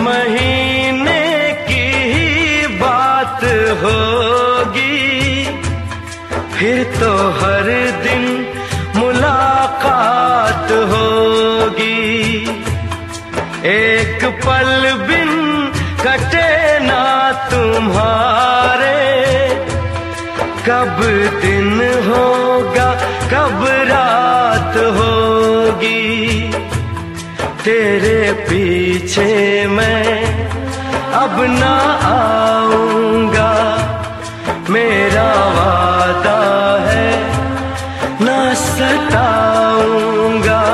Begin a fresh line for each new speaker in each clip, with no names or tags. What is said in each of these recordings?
महीने की ही बात होगी। फिर तो हर दिन मुलाकात होगी। एक पल बिन कटे ना तुम्हारे। कब दिन होगा, कब रात होगी। तेरे पीछे मैं अब ना आऊँगा। मेरा वादा है ना सताऊँगा।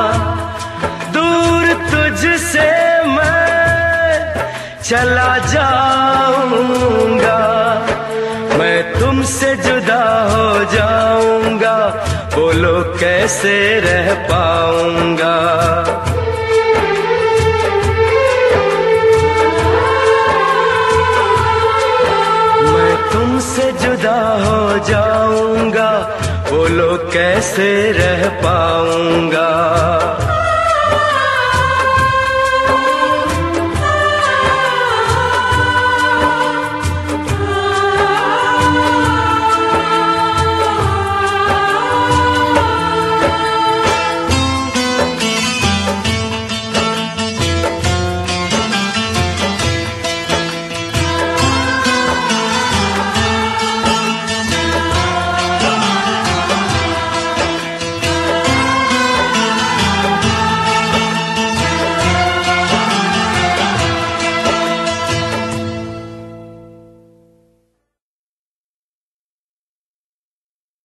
दूर तुझसे मैं चला जाऊँगा। मैं तुमसे जुदा हो जाऊँगा। बोलो कैसे रह पाऊँगा? पैदा हो जाऊँगा बोलो कैसे रह पाऊँगा?